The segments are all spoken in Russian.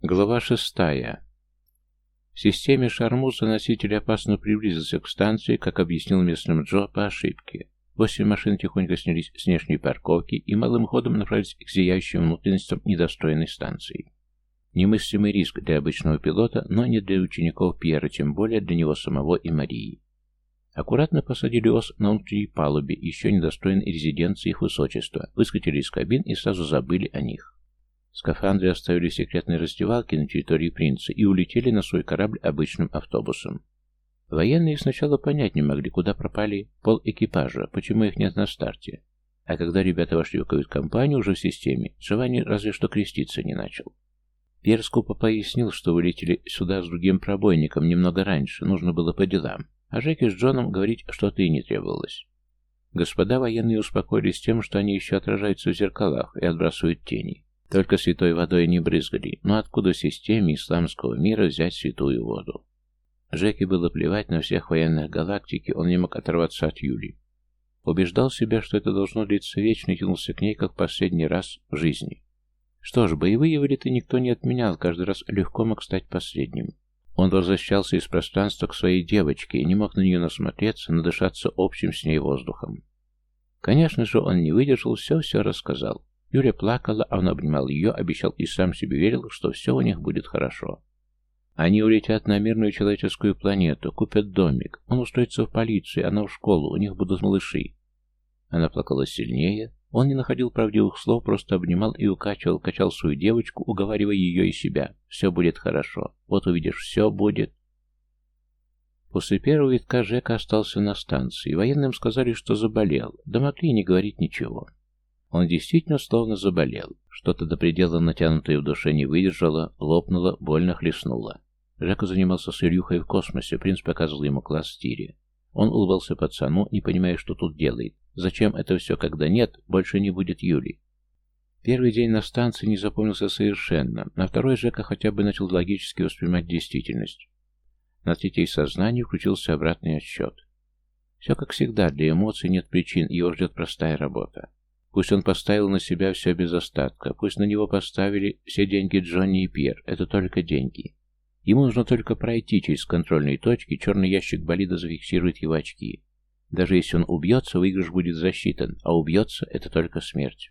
Глава шестая. В системе Шармуза носитель опасно приблизился к станции, как объяснил местным Джо по ошибке. Восемь машин тихонько снялись с внешней парковки и малым ходом направились к зияющим внутренностям недостроенной станции. Немыслимый риск для обычного пилота, но не для учеников Пьера, тем более для него самого и Марии. Аккуратно посадили ос на внутренней палубе, еще недостроенной резиденции их высочества, выскочили из кабин и сразу забыли о них. Скафандры оставили в секретной раздевалке на территории принца и улетели на свой корабль обычным автобусом. Военные сначала понять не могли, куда пропали пол экипажа, почему их нет на старте. А когда ребята вошли в кают-компанию уже в системе, Джованни разве что креститься не начал. Пьер скупо пояснил, что вылетели сюда с другим пробойником немного раньше, нужно было по делам, а Жеке с Джоном говорить что-то и не требовалось. Господа военные успокоились тем, что они еще отражаются в зеркалах и отбрасывают тени. Только святой водой не брызгали, но откуда системе исламского мира взять святую воду? Жеке было плевать на всех военных галактики, он не мог оторваться от Юли. Убеждал себя, что это должно длиться вечно, и тянулся к ней, как последний раз в жизни. Что ж, боевые вылеты никто не отменял, каждый раз легко мог стать последним. Он возвращался из пространства к своей девочке и не мог на нее насмотреться, надышаться общим с ней воздухом. Конечно же, он не выдержал, все-все рассказал. Юля плакала, а он обнимал ее, обещал и сам себе верил, что все у них будет хорошо. Они улетят на мирную человеческую планету, купят домик, он устроится в полицию, она в школу, у них будут малыши. Она плакала сильнее, он не находил правдивых слов, просто обнимал и укачивал, качал свою девочку, уговаривая ее и себя. Все будет хорошо, вот увидишь, все будет. После первого витка Жека остался на станции. Военным сказали, что заболел, да могли не говорить ничего. Он действительно словно заболел. Что-то до предела натянутое в душе не выдержало, лопнуло, больно хлестнуло. Жека занимался с Ильюхой в космосе, принц показывал ему класс в тире. Он улыбался пацану, не понимая, что тут делает. Зачем это все, когда нет, больше не будет Юли. Первый день на станции не запомнился совершенно, на второй Жека хотя бы начал логически воспринимать действительность. На третий сознании включился обратный отсчет. Все как всегда, для эмоций нет причин, его ждет простая работа. Пусть он поставил на себя все без остатка, пусть на него поставили все деньги Джонни и Пьер, это только деньги. Ему нужно только пройти через контрольные точки, черный ящик болида зафиксирует его очки. Даже если он убьется, выигрыш будет засчитан, а убьется — это только смерть.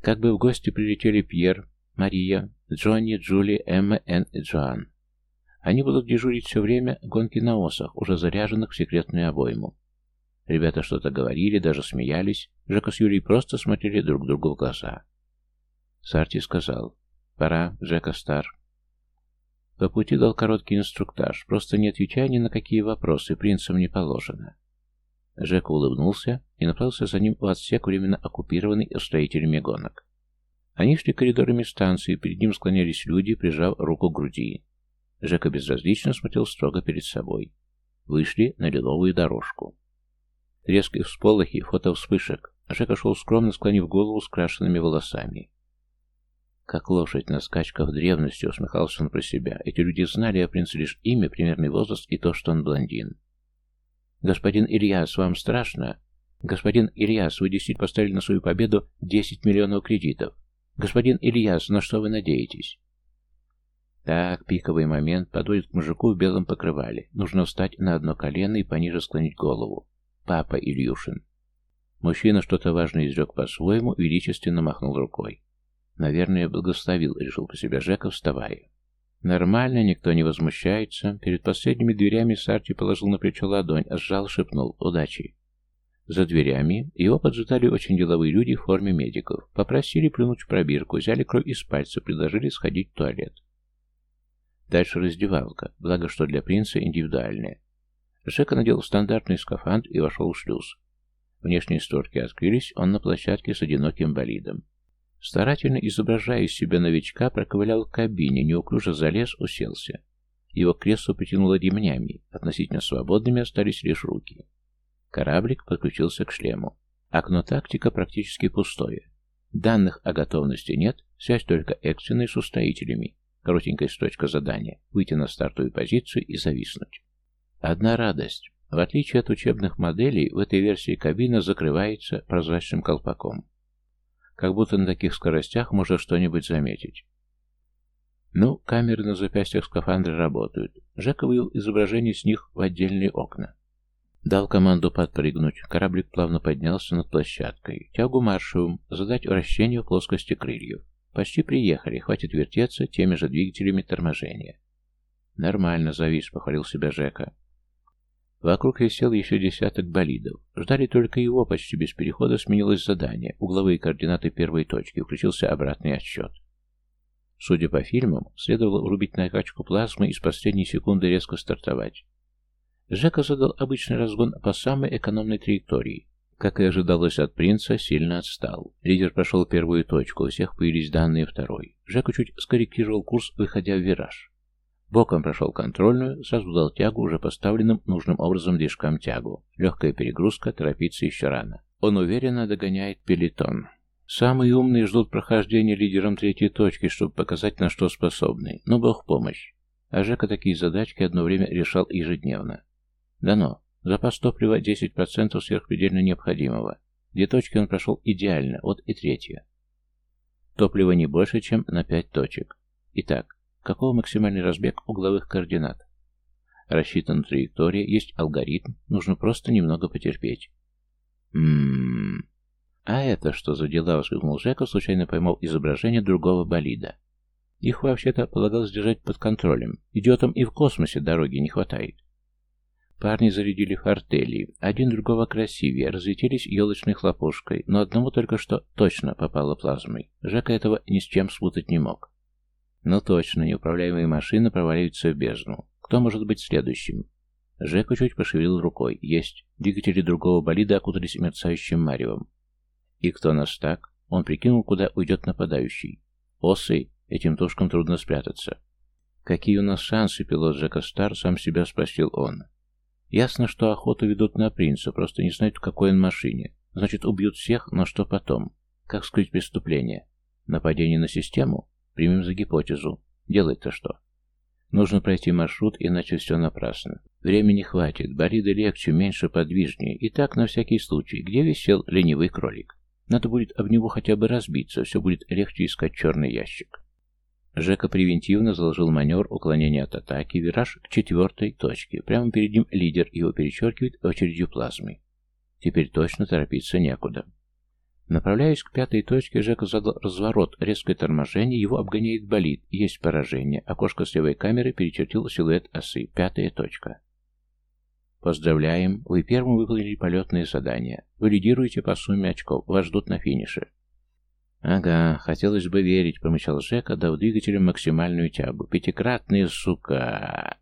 Как бы в гости прилетели Пьер, Мария, Джонни, Джули, Эмма, Энн и Джоан. Они будут дежурить все время гонки на осах, уже заряженных в секретную обойму. Ребята что-то говорили, даже смеялись. Жека с Юлей просто смотрели друг другу в глаза. Сарти сказал, «Пора, Жека стар». По пути дал короткий инструктаж, просто не отвечая ни на какие вопросы, принцам не положено. Жека улыбнулся и направился за ним в отсек, временно оккупированный строителями гонок. Они шли коридорами станции, перед ним склонялись люди, прижав руку к груди. Жека безразлично смотрел строго перед собой. Вышли на лиловую дорожку. Резкие всполохи, фото вспышек. Жека шел скромно, склонив голову с крашенными волосами. Как лошадь на скачках древности, усмехался он про себя. Эти люди знали о принце лишь имя, примерный возраст и то, что он блондин. «Господин Ильяс, вам страшно?» «Господин Ильяс, вы действительно поставили на свою победу 10 миллионов кредитов. Господин Ильяс, на что вы надеетесь?» Так, пиковый момент подходит к мужику в белом покрывале. Нужно встать на одно колено и пониже склонить голову. Папа Ильюшин. Мужчина что-то важное изрек по-своему, величественно махнул рукой. Наверное, благословил, решил по себя Жека, вставая. Нормально, никто не возмущается. Перед последними дверями Сарти положил на плечо ладонь, сжал, шепнул «Удачи». За дверями его поджидали очень деловые люди в форме медиков. Попросили плюнуть в пробирку, взяли кровь из пальца, предложили сходить в туалет. Дальше раздевалка, благо что для принца индивидуальная. Жека надел стандартный скафандр и вошел в шлюз. Внешние створки открылись, он на площадке с одиноким болидом. Старательно изображая из себя новичка, проковылял в кабине, неуклюже залез, уселся. Его кресло притянуло ремнями, относительно свободными остались лишь руки. Кораблик подключился к шлему. Окно тактика практически пустое. Данных о готовности нет, связь только экстренная с устроителями. Коротенькая строчка задания – выйти на стартовую позицию и зависнуть. Одна радость. В отличие от учебных моделей, в этой версии кабина закрывается прозрачным колпаком. Как будто на таких скоростях можно что-нибудь заметить. Ну, камеры на запястьях скафандра работают. Жека вывел изображение с них в отдельные окна. Дал команду подпрыгнуть. Кораблик плавно поднялся над площадкой. Тягу маршевым. Задать вращение в плоскости крыльев. Почти приехали. Хватит вертеться теми же двигателями торможения. Нормально завис, похвалил себя Жека. Вокруг висел еще десяток болидов. Ждали только его, почти без перехода сменилось задание. Угловые координаты первой точки. Включился обратный отсчет. Судя по фильмам, следовало врубить накачку плазмы и с последней секунды резко стартовать. Жека задал обычный разгон по самой экономной траектории. Как и ожидалось от принца, сильно отстал. Лидер прошел первую точку, у всех появились данные второй. Жека чуть скорректировал курс, выходя в вираж. Боком прошел контрольную, сразу дал тягу уже поставленным нужным образом движкам тягу. Легкая перегрузка, торопиться еще рано. Он уверенно догоняет пелетон. Самые умные ждут прохождения лидером третьей точки, чтобы показать, на что способны. Но бог помощь. А Жека такие задачки одно время решал ежедневно. Дано. Запас топлива 10% сверхпредельно необходимого. Две точки он прошел идеально, вот и третья. Топлива не больше, чем на 5 точек. Итак, какого максимальный разбег угловых координат? Рассчитана траектория, есть алгоритм, нужно просто немного потерпеть. Ммм... «А это что за дела?» — воскликнул Жека, случайно поймал изображение другого болида. Их вообще-то полагалось держать под контролем. Идиотам и в космосе дороги не хватает. Парни зарядили фортели, один другого красивее, разлетелись елочной хлопушкой, но одному только что точно попало плазмой. Жека этого ни с чем спутать не мог. Ну точно, неуправляемые машины проваливаются в бездну. Кто может быть следующим? Жека чуть пошевелил рукой. Есть. Двигатели другого болида окутались мерцающим маревом. И кто нас так? Он прикинул, куда уйдет нападающий. Осы, этим тушкам трудно спрятаться. Какие у нас шансы, пилот Джека Стар, сам себя спросил он. Ясно, что охоту ведут на принца, просто не знают, в какой он машине. Значит, убьют всех, но что потом? Как скрыть преступление? Нападение на систему? Примем за гипотезу. Делать-то что? Нужно пройти маршрут, иначе все напрасно. Времени хватит, бориды легче, меньше подвижнее. И так, на всякий случай, где висел ленивый кролик? Надо будет об него хотя бы разбиться, все будет легче искать черный ящик. Жека превентивно заложил маневр уклонения от атаки, вираж к четвертой точке. Прямо перед ним лидер его перечеркивает очередью плазмы. Теперь точно торопиться некуда. Направляясь к пятой точке, Жека задал разворот, резкое торможение, его обгоняет болид, есть поражение. Окошко с левой камеры перечертил силуэт осы. Пятая точка. Поздравляем, вы первым выполнили полетное задание. Вы лидируете по сумме очков, вас ждут на финише. Ага, хотелось бы верить, промычал Жека, дав двигателем максимальную тягу. Пятикратная сука!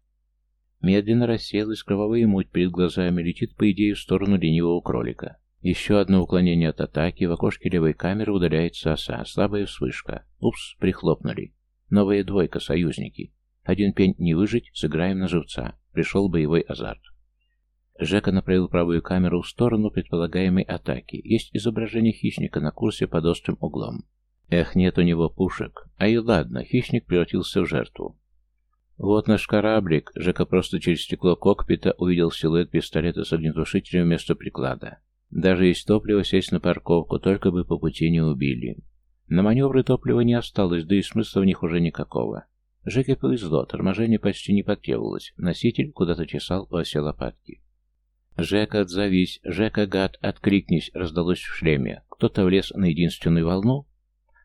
Медленно рассеялась кровавая муть перед глазами, летит, по идее, в сторону ленивого кролика. Еще одно уклонение от атаки, в окошке левой камеры удаляется оса, слабая вспышка. Упс, прихлопнули. Новая двойка, союзники. Один пень не выжить, сыграем на живца. Пришел боевой азарт. Жека направил правую камеру в сторону предполагаемой атаки. Есть изображение хищника на курсе под острым углом. Эх, нет у него пушек. А и ладно, хищник превратился в жертву. Вот наш кораблик. Жека просто через стекло кокпита увидел силуэт пистолета с огнетушителем вместо приклада. Даже есть топливо сесть на парковку, только бы по пути не убили. На маневры топлива не осталось, да и смысла в них уже никакого. Жеке повезло, торможение почти не потребовалось. Носитель куда-то чесал во все лопатки. «Жека, отзовись! Жека, гад, откликнись!» — раздалось в шлеме. Кто-то влез на единственную волну?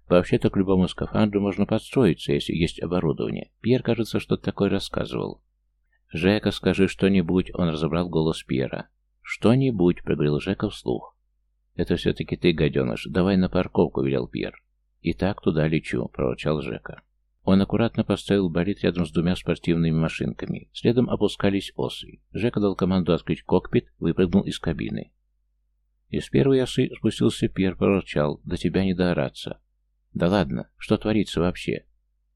Вообще-то к любому скафандру можно подстроиться, если есть оборудование. Пьер, кажется, что-то такое рассказывал. «Жека, скажи что-нибудь!» — он разобрал голос Пьера. «Что-нибудь!» — проговорил Жека вслух. «Это все-таки ты, гаденыш. Давай на парковку!» — велел Пьер. «И так туда лечу!» — проворчал Жека. Он аккуратно поставил болид рядом с двумя спортивными машинками. Следом опускались осы. Жека дал команду открыть кокпит, выпрыгнул из кабины. Из первой осы спустился Пьер, проворчал. «До тебя не доораться». «Да ладно, что творится вообще?»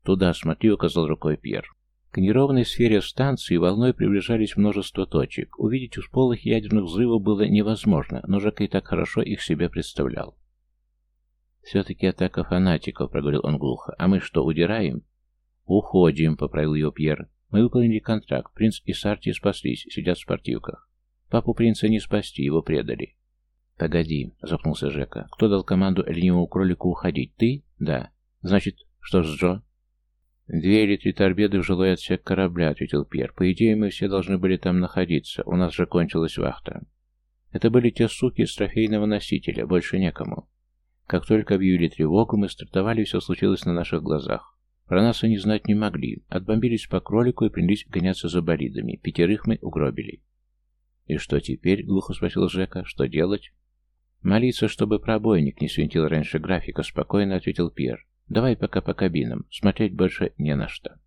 «Туда, смотри», — указал рукой Пьер. К неровной сфере станции волной приближались множество точек. Увидеть усполохи ядерных взрывов было невозможно, но и так хорошо их себе представлял. «Все-таки атака фанатиков», — проговорил он глухо. «А мы что, удираем?» «Уходим», — поправил ее Пьер. «Мы выполнили контракт. Принц и Сарти спаслись, сидят в спортивках. Папу принца не спасти, его предали». «Погоди», — запнулся Жека. «Кто дал команду ленивому кролику уходить? Ты? Да. Значит, что с Джо?» «Две или три торпеды в жилой отсек корабля», — ответил Пьер. «По идее, мы все должны были там находиться. У нас же кончилась вахта». Это были те суки с трофейного носителя, больше некому. Как только объявили тревогу, мы стартовали, все случилось на наших глазах. Про нас они знать не могли. Отбомбились по кролику и принялись гоняться за болидами. Пятерых мы угробили. «И что теперь?» — глухо спросил Жека. «Что делать?» «Молиться, чтобы пробойник не свинтил раньше графика», — спокойно ответил Пьер. Давай пока по кабинам. Смотреть больше не на что.